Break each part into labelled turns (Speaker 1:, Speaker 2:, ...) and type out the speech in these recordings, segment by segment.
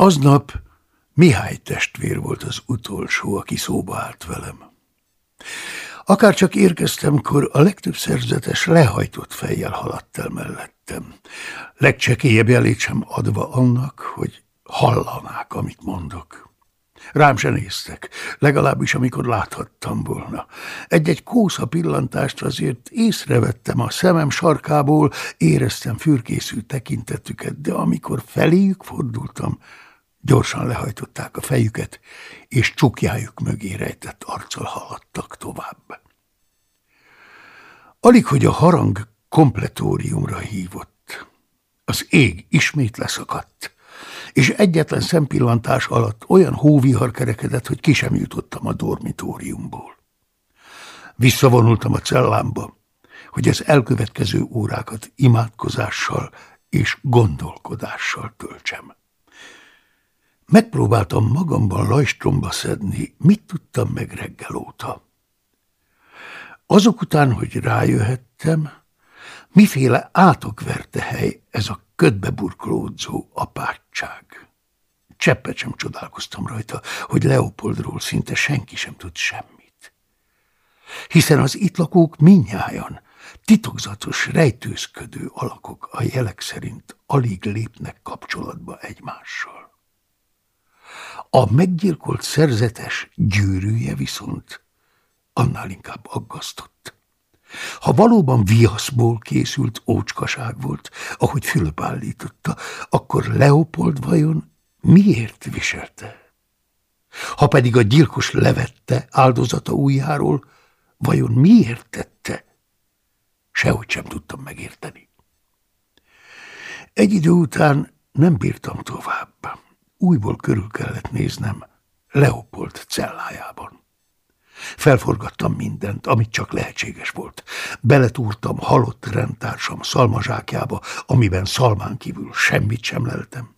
Speaker 1: Aznap Mihály testvér volt az utolsó, aki szóba állt velem. Akár csak érkeztemkor a legtöbb szerzetes lehajtott fejjel haladt el mellettem, legcsekélyebb jelét sem adva annak, hogy hallanák, amit mondok. Rám se néztek, legalábbis amikor láthattam volna. Egy-egy kósza pillantást azért észrevettem a szemem sarkából, éreztem fürkészű tekintetüket, de amikor feléjük fordultam, Gyorsan lehajtották a fejüket, és csukjájuk mögé rejtett arccal haladtak tovább. Alig, hogy a harang kompletóriumra hívott. Az ég ismét leszakadt, és egyetlen szempillantás alatt olyan hóvihar kerekedett, hogy ki sem jutottam a dormitóriumból. Visszavonultam a cellámba, hogy az elkövetkező órákat imádkozással és gondolkodással töltsem. Megpróbáltam magamban lajstromba szedni, mit tudtam meg reggel óta. Azok után, hogy rájöhettem, miféle átokverte hely ez a ködbe burkolódzó apátság. Cseppet sem csodálkoztam rajta, hogy Leopoldról szinte senki sem tud semmit. Hiszen az itt lakók minnyájan titokzatos, rejtőzködő alakok a jelek szerint alig lépnek kapcsolatba egymással. A meggyilkolt szerzetes gyűrűje viszont annál inkább aggasztott. Ha valóban viaszból készült ócskaság volt, ahogy Fülöp állította, akkor Leopold vajon miért viselte? Ha pedig a gyilkos levette áldozata ujjáról, vajon miért tette? Sehogy sem tudtam megérteni. Egy idő után nem bírtam tovább újból körül kellett néznem Leopold cellájában. Felforgattam mindent, amit csak lehetséges volt. Beletúrtam halott rendtársam szalmazsákjába, amiben szalmán kívül semmit sem leltem.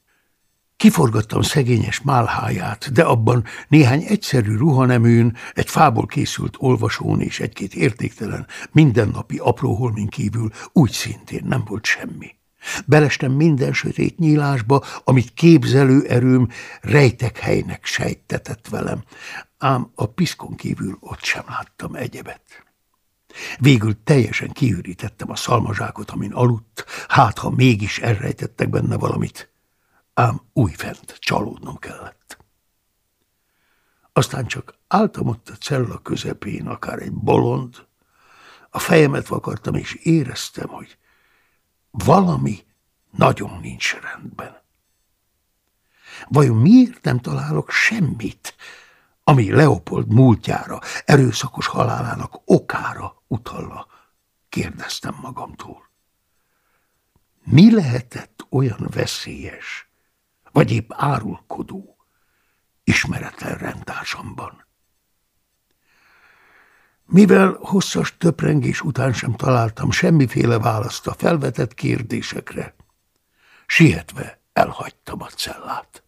Speaker 1: Kiforgattam szegényes málháját, de abban néhány egyszerű ruhaneműn, egy fából készült olvasón és egy-két értéktelen, mindennapi apró holmin kívül úgy szintén nem volt semmi. Belestem minden sötét nyílásba, amit képzelő erőm rejtek helynek sejtetett velem, ám a piszkon kívül ott sem láttam egyebet. Végül teljesen kiürítettem a szalmazsákot, amin aludt, hát ha mégis elrejtettek benne valamit, ám újfent csalódnom kellett. Aztán csak álltam ott a cella közepén, akár egy bolond, a fejemet vakartam, és éreztem, hogy valami nagyon nincs rendben. Vajon miért nem találok semmit, ami Leopold múltjára, erőszakos halálának okára utalla? Kérdeztem magamtól. Mi lehetett olyan veszélyes, vagy épp árulkodó, ismeretlen rendtársamban? Mivel hosszas töprengés után sem találtam semmiféle választ a felvetett kérdésekre, sietve elhagytam a cellát.